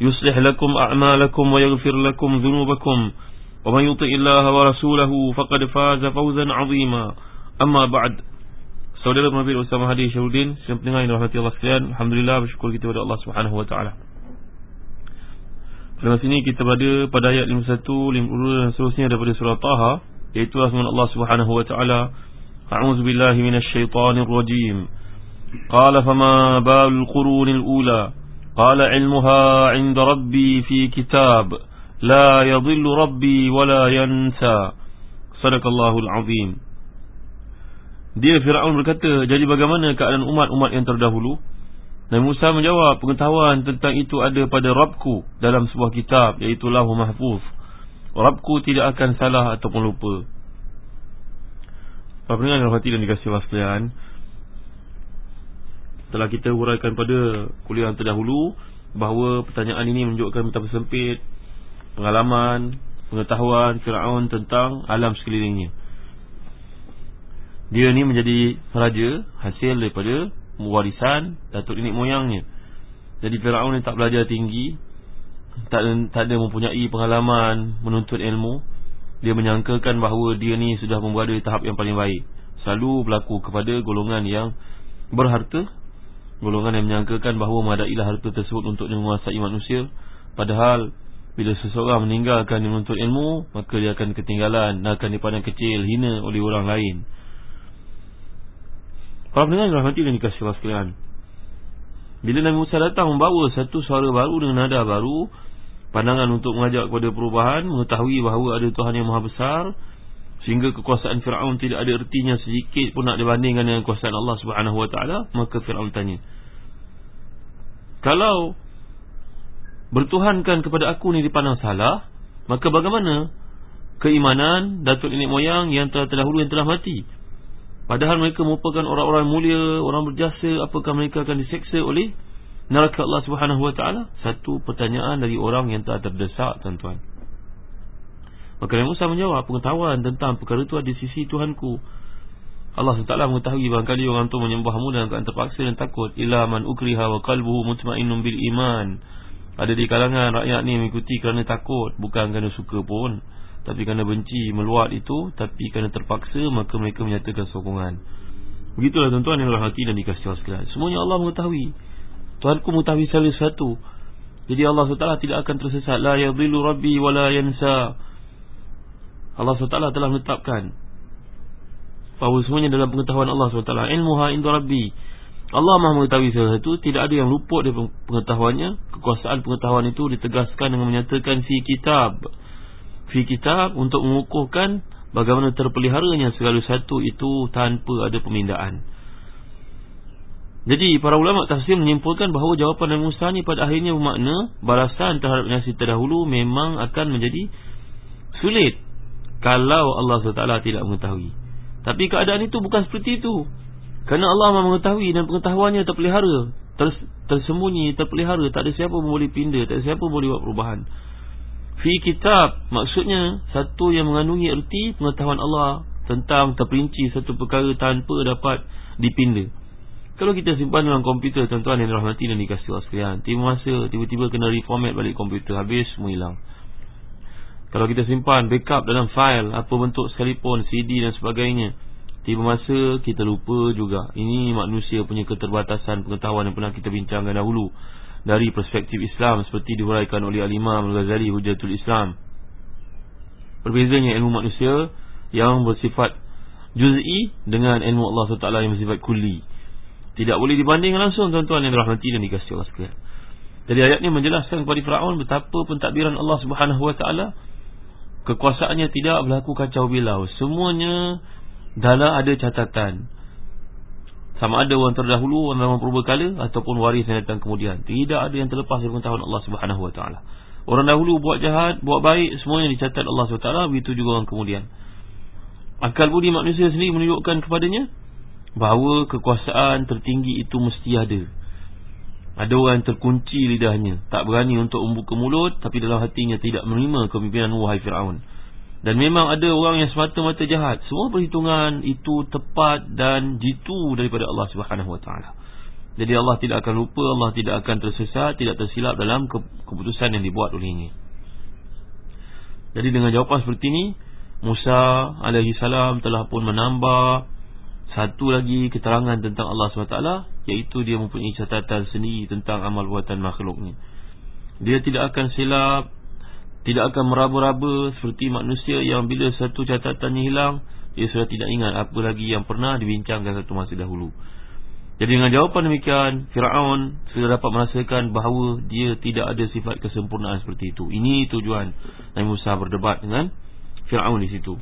يصلح لكم أعمالكم ويغفر لكم ذنوبكم ومن يطئ الله ورسوله فقد فاز فوزا عظيما أما بعد Saudara Nabi Ustaz Mahdi Syarudin Sedang pendengar yang rahmati Allah sekalian Alhamdulillah bersyukur kita kepada Allah Subhanahu Wa Taala. Pada masa ini kita berada pada ayat 51, 52 dan seterusnya daripada surah Taha Iaitu Rahman Allah Subhanahu Wa Taala. A'udzu billahi minasyaitonir rajim. Qala fama balul qurunil ula قال علمها عند ربي في كتاب لا يضل ربي ولا ينسى صدق الله العظيم Dia Fir'aun berkata Jadi bagaimana keadaan umat-umat yang terdahulu Nabi Musa menjawab Pengetahuan tentang itu ada pada Rabku Dalam sebuah kitab Iaitu Lahu Mahfuz Rabku tidak akan salah ataupun lupa Apa pendengar yang hati dan dikasih waskalian telah kita huraikan pada kuliah yang terdahulu bahawa pertanyaan ini menunjukkan betapa sempit pengalaman, pengetahuan Firaun tentang alam sekelilingnya. Dia ni menjadi raja hasil daripada warisan datuk nenek moyangnya. Jadi Firaun ni tak belajar tinggi, tak tak ada mempunyai pengalaman menuntut ilmu. Dia menyangkakan bahawa dia ni sudah berada di tahap yang paling baik. Selalu berlaku kepada golongan yang berharta Golongan yang menyangkakan bahawa madailah harta tersebut untuk menguasai manusia Padahal bila seseorang meninggalkan menuntut ilmu Maka dia akan ketinggalan dan akan dipandang kecil, hina oleh orang lain Para pendengar yang rahmati dan dikasih Allah sekalian Bila Nabi Musa datang membawa satu suara baru dengan nada baru Pandangan untuk mengajak kepada perubahan Mengetahui bahawa ada Tuhan yang maha besar Sehingga kekuasaan Fir'aun tidak ada ertinya sedikit pun nak dibandingkan dengan kekuasaan Allah Taala. Maka Fir'aun tanya. Kalau bertuhankan kepada aku ni dipandang salah, maka bagaimana keimanan Datuk Nenek Moyang yang telah terdahulu yang telah mati? Padahal mereka merupakan orang-orang mulia, orang berjasa, apakah mereka akan diseksa oleh neraka Allah Subhanahu Wa Taala? Satu pertanyaan dari orang yang telah terdesak, tuan-tuan. Maka Nabi Musa menjawab Pengetahuan tentang perkara itu ada di sisi Tuhanku Allah SWT mengetahui Barangkali orang itu menyembahmu Dan akan terpaksa dan takut. Ila man ukriha wa kalbuhu mutmainnum bil iman. Ada di kalangan rakyat ni Mengikuti kerana takut Bukan kerana suka pun. Tapi kerana benci meluat itu Tapi kerana terpaksa Maka mereka menyatakan sokongan. Begitulah tuan-tuan yang hati dan dikasih sekalian. Semuanya Allah mengetahui. Tuhanku mengetahui segala sesuatu. Jadi Allah SWT tidak akan tersesat. La yadhilu rabbi wa la yansa. Allah SWT telah menetapkan bahawa semuanya dalam pengetahuan Allah SWT. Ilmuha inda rabbi. Allah maha mengetahui sesuatu. Tidak ada yang luput dari pengetahuannya. Kekuasaan pengetahuan itu ditegaskan dengan menyatakan fi kitab. Fi kitab untuk mengukuhkan bagaimana terpeliharanya segala satu itu tanpa ada pemindaan jadi para ulama tafsir menyimpulkan bahawa jawapan Nabi Musa ni pada akhirnya bermakna balasan terhadap nasi terdahulu memang akan menjadi sulit kalau Allah SWT tidak mengetahui Tapi keadaan itu bukan seperti itu. Kerana Allah maha mengetahui dan pengetahuannya terpelihara ter, Tersembunyi, terpelihara. Tak ada siapa boleh pindah Tak ada siapa boleh buat perubahan. Fi kitab Maksudnya Satu yang mengandungi erti pengetahuan Allah Tentang terperinci satu perkara tanpa dapat dipindah. Kalau kita simpan dalam komputer Tuan-tuan yang dirahmati dan dikasih Allah sekalian Tiba masa tiba-tiba kena reformat balik komputer Habis semua hilang kalau kita simpan backup dalam file Apa bentuk sekalipun CD dan sebagainya Tiba masa kita lupa juga. Ini manusia punya keterbatasan pengetahuan Yang pernah kita bincangkan dahulu Dari perspektif Islam Seperti dihuraikan oleh Al-Imam Al-Ghazali Hujatul Islam. Berbezanya ilmu manusia Yang bersifat Juz'i Dengan ilmu Allah SWT Yang bersifat kulli. Tidak boleh dibanding langsung Tuan-tuan yang dirahmati Dan dikasih Allah sekalian. Jadi ayat ini menjelaskan kepada Fir'aun Betapa pentadbiran Allah SWT Kekuasaannya tidak berlaku kacau bilau. Semuanya Dalam ada catatan. Sama ada orang terdahulu orang memang kala ataupun waris yang datang kemudian. Tidak ada yang terlepas dari pengetahuan Allah taala. Orang dahulu buat jahat buat baik semuanya dicatat Allah taala begitu juga orang kemudian. Akal budi manusia sendiri menunjukkan kepadanya bahawa kekuasaan tertinggi itu mesti ada ada orang yang terkunci lidahnya tak berani untuk membuka mulut tapi dalam hatinya tidak menerima kepimpinan wahai Firaun dan memang ada orang yang semata-mata jahat. Semua perhitungan itu tepat dan jitu daripada Allah Subhanahu Taala. Jadi Allah tidak akan lupa, Allah tidak akan tersesat, tidak tersilap dalam keputusan yang dibuat olehnya. Jadi dengan jawapan seperti ini, Musa salam telah pun menambah satu lagi keterangan tentang Allah SWT Iaitu dia mempunyai catatan sendiri tentang amal buatan makhluknya Dia tidak akan silap tidak akan meraba-raba seperti manusia yang bila satu catatannya hilang dia sudah tidak ingat apa lagi yang pernah dibincangkan satu masa dahulu. Jadi dengan jawapan demikian Firaun sudah dapat merasakan bahawa dia tidak ada sifat kesempurnaan seperti itu. Ini tujuan Nabi Musa berdebat dengan Firaun di situ.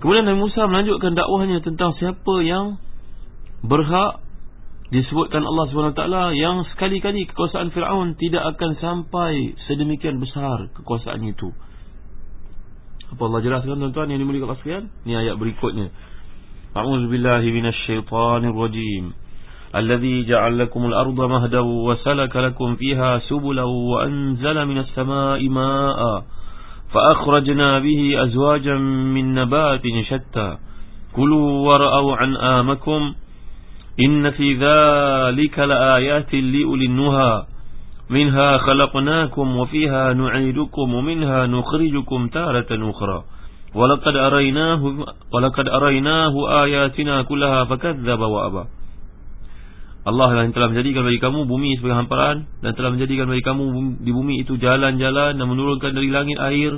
Kemudian Nabi Musa melanjutkan dakwahnya tentang siapa yang berhak disebutkan Allah SWT yang sekali-kali kekuasaan Fir'aun tidak akan sampai sedemikian besar kekuasaan itu. Apa Allah jelaskan tuan-tuan yang dimulai Allah sekalian? Ini ayat berikutnya. A'udzu billahi minasyaitonir rajim. Alladhi ja'al lakumul arda mahdaw wa salaka lakum fiha subulan wa anzala minas sama'i ma'a fa akhrajna bihi azwajan min nabatin shatta. Kulu wara'u an amakum Inna fi dhalika laayatin liulinnuha minha khalaqnakum wa fiha nu'idukum wa minha nukhrijukum taratan ukhra wa laqad araynahu wa araynahu ayatina kullaha fakadzdzaba wa aba Allah yang telah menjadikan bagi kamu bumi sebagai hamparan dan telah menjadikan bagi kamu di bumi itu jalan-jalan dan menurunkan dari langit air.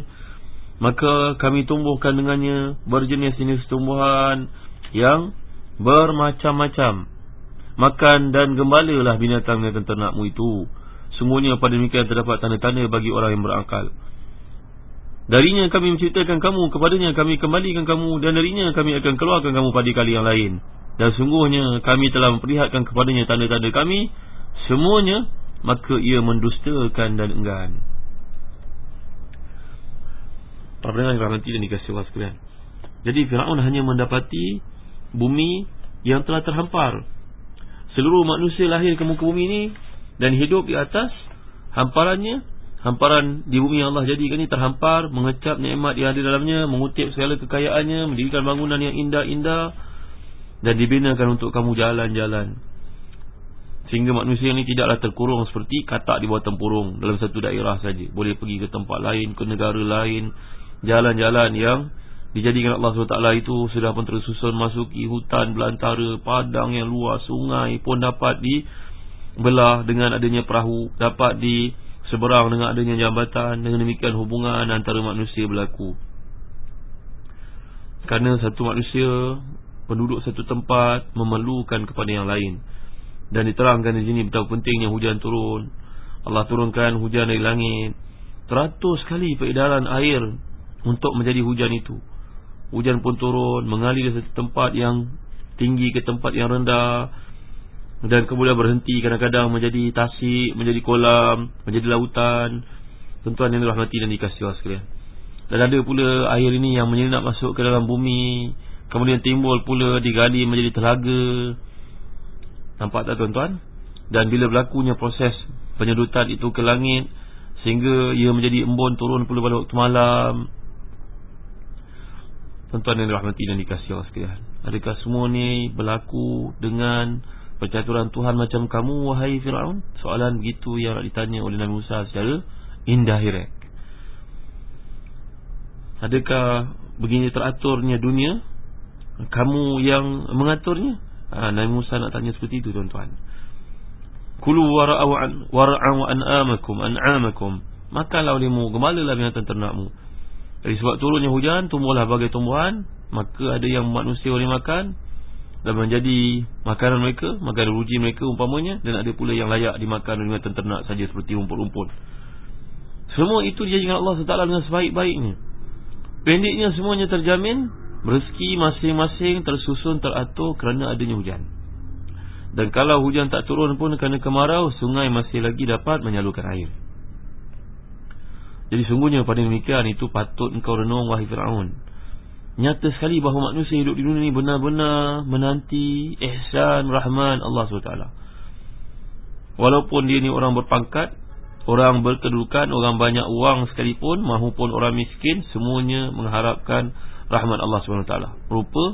Maka kami tumbuhkan dengannya berjenis-jenis tumbuhan yang bermacam-macam. Makan dan gembalalah binatang-binatang ternakmu itu. Semuanya pada demikian terdapat tanda-tanda bagi orang yang berakal. Darinya kami menceritakan kamu Kepadanya kami kembalikan kamu Dan darinya kami akan keluarkan kamu pada kali yang lain. Dan sungguhnya kami telah memperlihatkan kepadanya tanda-tanda kami. Semuanya Maka ia mendustakan dan enggan. Para pendengar yang dikasih Allah sekalian. Jadi Fir'aun hanya mendapati bumi yang telah terhampar. Seluruh manusia lahir ke muka bumi ini dan hidup di atas hamparannya, hamparan di bumi yang Allah jadikan ini terhampar, mengecap nikmat yang ada dalamnya, mengutip segala kekayaannya, mendirikan bangunan yang indah-indah dan dibinakan untuk kamu jalan-jalan. Sehingga manusia ini tidaklah terkurung seperti katak di bawah tempurung dalam satu daerah saja. Boleh pergi ke tempat lain, ke negara lain, jalan-jalan yang dijadikan Allah SWT itu sudah pun tersusun masuki hutan belantara padang yang luas sungai pun dapat dibelah dengan adanya perahu dapat di seberang dengan adanya jambatan. Dengan demikian hubungan antara manusia berlaku. Kerana satu manusia penduduk satu tempat memerlukan kepada yang lain. Dan diterangkan di sini betapa pentingnya hujan turun. Allah turunkan hujan dari langit. Teratur sekali peredaran air untuk menjadi hujan itu Hujan pun turun Mengalir dari satu tempat yang Tinggi ke tempat yang rendah Dan kemudian berhenti Kadang-kadang menjadi tasik Menjadi kolam Menjadi lautan. Tentuan yang dirahmati dan dikasih Allah sekalian. Dan ada pula air ini yang menyelinap masuk ke dalam bumi Kemudian timbul pula digali menjadi telaga. Nampak tak tuan-tuan? Dan bila berlakunya proses penyedutan itu ke langit Sehingga ia menjadi embun turun pula pada waktu malam Tuan-tuan yang dirahmati dan dikasih Allah sekalian. Adakah semua ni berlaku dengan Percaturan Tuhan macam kamu Wahai Fir'aun? Soalan begitu yang ditanya oleh Nabi Musa secara indirect. Adakah begini teraturnya dunia? Kamu yang mengaturnya? Ha, Nabi Musa nak tanya seperti itu tuan-tuan. Kulu wara'aw an'amakum an'amakum. Makanlah olehmu Gemalalah binatang ternakmu Dari sebab turunnya hujan Tumbuhlah bagai tumbuhan Maka ada yang manusia boleh makan Dan menjadi makanan mereka Makanan ruji mereka umpamanya Dan ada pula yang layak dimakan oleh ternak saja Seperti rumput-rumput. Semua itu dijanjikan Allah SWT dengan sebaik-baiknya. Pendeknya semuanya terjamin Rezeki masing-masing tersusun teratur kerana adanya hujan. Dan kalau hujan tak turun pun kerana kemarau Sungai masih lagi dapat menyalurkan air jadi sungguhnya pada demikian itu patut engkau renung wahai Fir'aun. Nyata sekali bahawa manusia hidup di dunia ini benar-benar menanti ihsan rahman Allah SWT. Walaupun dia ni orang berpangkat Orang berkedudukan, orang banyak uang sekalipun Mahupun orang miskin Semuanya mengharapkan rahmat Allah SWT. Rupa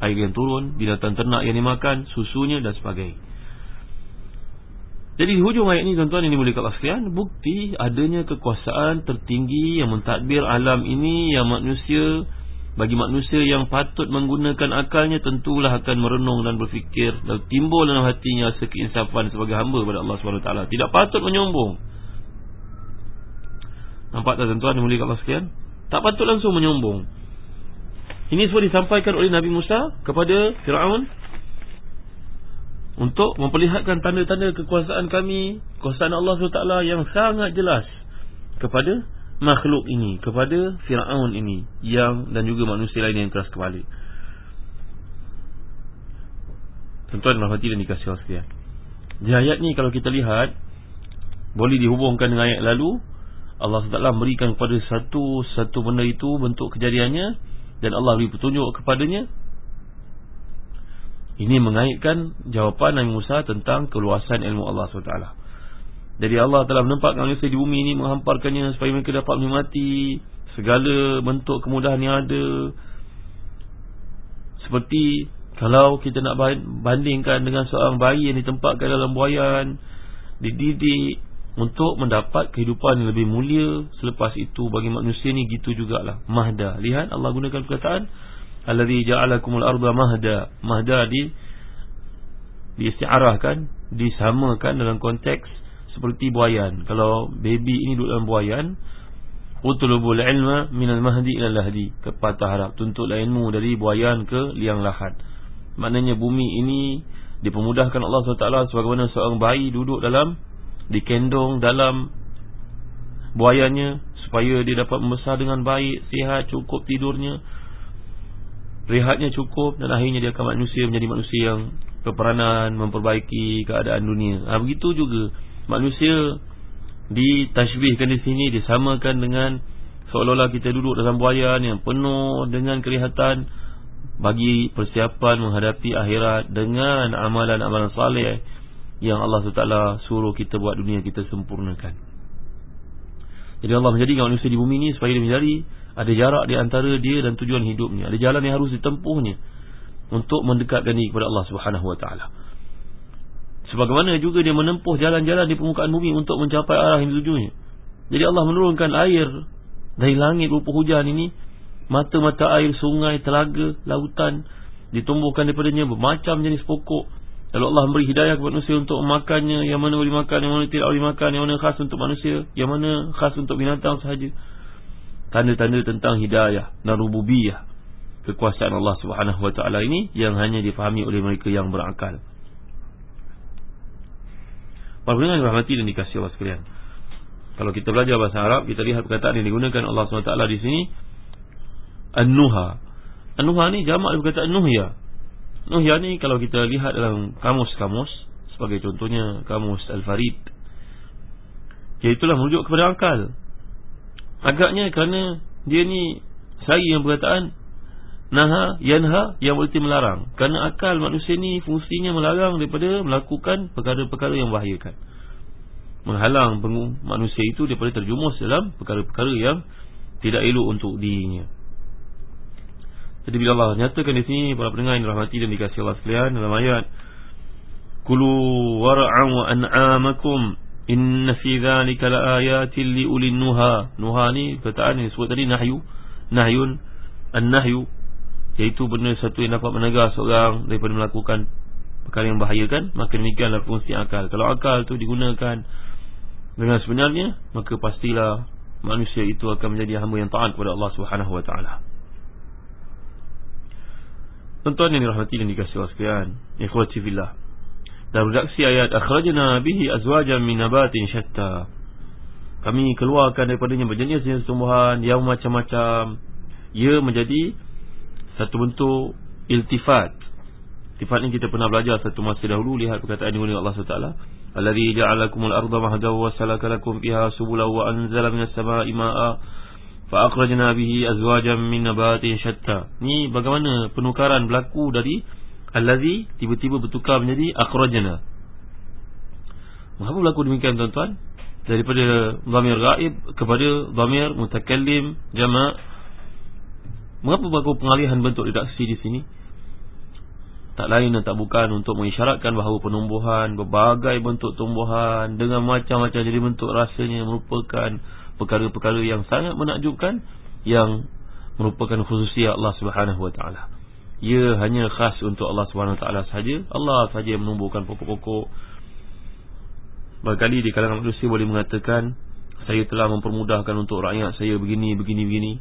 air yang turun, binatang ternak yang dimakan Susunya dan sebagainya jadi di hujung ayat ini tuan-tuan boleh Allah sekalian Bukti adanya kekuasaan tertinggi Yang mentadbir alam ini Yang manusia Bagi manusia yang patut menggunakan akalnya Tentulah akan merenung dan berfikir Dan timbul dalam hatinya rasa keinsafan Sebagai hamba kepada Allah SWT Tidak patut menyombong. Nampak tak tuan-tuan yang Allah sekalian? Tak patut langsung menyombong. Ini semua disampaikan oleh Nabi Musa Kepada Fir'aun untuk memperlihatkan tanda-tanda kekuasaan kami kekuasaan Allah SWT yang sangat jelas kepada makhluk ini kepada Fir'aun ini yang dan juga manusia lain yang keras kepala. Tuan-tuan rahmati dan dikasih Allah sekalian. Di ayat ni kalau kita lihat boleh dihubungkan dengan ayat lalu Allah SWT memberikan kepada satu satu benda itu bentuk kejadiannya dan Allah beri petunjuk kepadanya ini mengaitkan jawapan Nabi Musa tentang keluasan ilmu Allah SWT. Jadi Allah telah menempatkan manusia di bumi ini Menghamparkannya supaya mereka dapat menikmati Segala bentuk kemudahan yang ada. Seperti Kalau kita nak bandingkan dengan seorang bayi yang ditempatkan dalam buayan Dididik Untuk mendapat kehidupan yang lebih mulia Selepas itu bagi manusia ni gitu jugalah. Mahda Lihat Allah gunakan perkataan alladhi ja'alakumul arda mahda. Mahda di diistiarahkan disamakan dalam konteks seperti buayan. Kalau baby ini duduk dalam buayan utulubul ilma minal mahdi ila lahdi. Kepatah harap tuntutlah ilmu dari buayan ke liang lahat. Maknanya bumi ini dipermudahkan Allah SWT sebagaimana seorang bayi duduk dalam dikendong dalam buayannya supaya dia dapat membesar dengan baik sihat cukup tidurnya rehatnya cukup dan akhirnya dia akan manusia menjadi manusia yang berperanan memperbaiki keadaan dunia. Ha, begitu juga manusia ditashbihkan di sini disamakan dengan seolah-olah kita duduk dalam buayan yang penuh dengan kelihatan bagi persiapan menghadapi akhirat dengan amalan-amalan saleh yang Allah SWT suruh kita buat dunia kita sempurnakan. Jadi Allah menjadikan manusia di bumi ini supaya dia menjadi ada jarak di antara dia dan tujuan hidupnya. Ada jalan yang harus ditempuhnya Untuk mendekatkan diri kepada Allah subhanahu wa ta'ala. Sebagaimana juga dia menempuh jalan-jalan di permukaan bumi Untuk mencapai arah yang tujuannya Jadi Allah menurunkan air Dari langit rupa hujan ini Mata-mata air, sungai, telaga, lautan Ditumbuhkan daripadanya bermacam jenis pokok. Lalu Allah memberi hidayah kepada manusia untuk memakannya Yang mana boleh makan, yang mana tidak boleh makan Yang mana khas untuk manusia Yang mana khas untuk binatang sahaja tanda-tanda tentang hidayah dan rububiyah kekuasaan Allah Subhanahu wa taala ini yang hanya difahami oleh mereka yang berakal. Para pendengar rahmati dan dikasihi Allah sekalian. Kalau kita belajar bahasa Arab, kita lihat perkataan yang digunakan Allah SWT di sini An-Nuha An-Nuha ni jamak perkataan Nuhya Nuhya ni kalau kita lihat dalam kamus-kamus Sebagai contohnya kamus Al-Farid Iaitulah merujuk kepada akal Agaknya kerana dia ni saya yang perkataan naha yanha yang berarti melarang. Kerana akal manusia ni fungsinya melarang daripada melakukan perkara-perkara yang bahayakan. Menghalang manusia itu daripada terjumus dalam perkara-perkara yang tidak elok untuk dirinya. Jadi bila Allah nyatakan di sini para pendengar yang dirahmati dan dikasihi Allah sekalian dalam ayat Kulu wara'u an'amakum Inna fi dhalika laayatin li ulil nuha. Nuha ni perkataan ni sebut tadi nahyu. Nahyun an-nahyu iaitu benda satu yang dapat menegar seorang daripada melakukan perkara yang bahayakan, maka demikianlah fungsi akal. Kalau akal tu digunakan dengan sebenarnya, maka pastilah manusia itu akan menjadi hamba yang taat kepada Allah Subhanahu wa taala. Tuan-tuan yang dirahmati dan dikasihi Allah sekalian, ikhwati fillah. Dalam redaksi ayat akhrajna bihi azwajan min nabatin syatta. Kami keluarkan daripadanya berjenis-jenis tumbuhan yang macam-macam. Ia menjadi satu bentuk iltifat. Iltifat ini kita pernah belajar satu masa dahulu lihat perkataan ini Allah SWT. Alladhi ja'alakumul arda mahdaw wa salakalakum biha subula wa anzala minas sama'i ma'a fa akhrajna bihi azwajan min nabatin syatta. Ni bagaimana penukaran berlaku dari Allazi tiba-tiba bertukar menjadi akhrajna. Mengapa berlaku demikian tuan-tuan? Daripada dhamir ghaib kepada dhamir mutakallim jama' Mengapa berlaku pengalihan bentuk redaksi di sini? Tak lain dan tak bukan untuk mengisyaratkan bahawa penumbuhan berbagai bentuk tumbuhan dengan macam-macam jadi bentuk rasanya merupakan perkara-perkara yang sangat menakjubkan yang merupakan khususiyat Allah Subhanahu wa taala ia hanya khas untuk Allah SWT sahaja. Allah sahaja menumbuhkan pokok-pokok. Berkali di kalangan manusia boleh mengatakan Saya telah mempermudahkan untuk rakyat saya begini, begini, begini.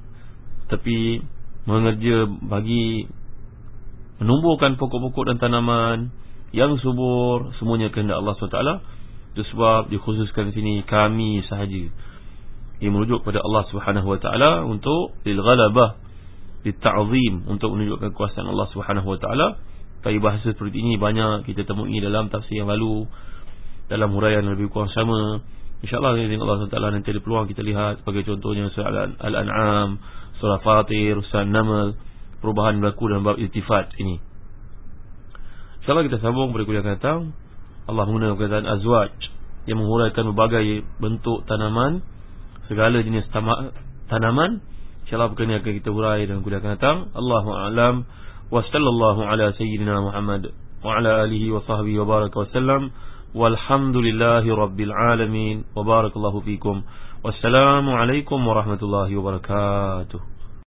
Tapi mengerja bagi menumbuhkan pokok-pokok dan tanaman Yang subur semuanya kehendak Allah SWT Itu sebab dikhususkan di sini kami sahaja. Ia merujuk pada Allah SWT untuk Lil-ghalabah dita'zim untuk menunjukkan kuasa Allah Subhanahu wa taala. Tapi bahasa seperti ini banyak kita temui dalam tafsir yang lalu dalam huraian lebih kurang sama. Insya-Allah dengan Allah SWT nanti ada peluang kita lihat sebagai contohnya surah Al-An'am, surah Fatir, surah Naml, perubahan berlaku dalam bab iltifat ini. Insya-Allah kita sambung pada kuliah datang. Allah menggunakan perkataan azwaj yang menghuraikan berbagai bentuk tanaman, segala jenis tanaman InsyaAllah perkara ini akan kita hurai dan kuliah akan datang. Allahu a'lam. Wa sallallahu ala sayyidina Muhammad Wa ala alihi wa sahbihi wa baraka wa sallam. Walhamdulillahi rabbil alamin. Wa barakallahu fikum. Wassalamualaikum warahmatullahi wabarakatuh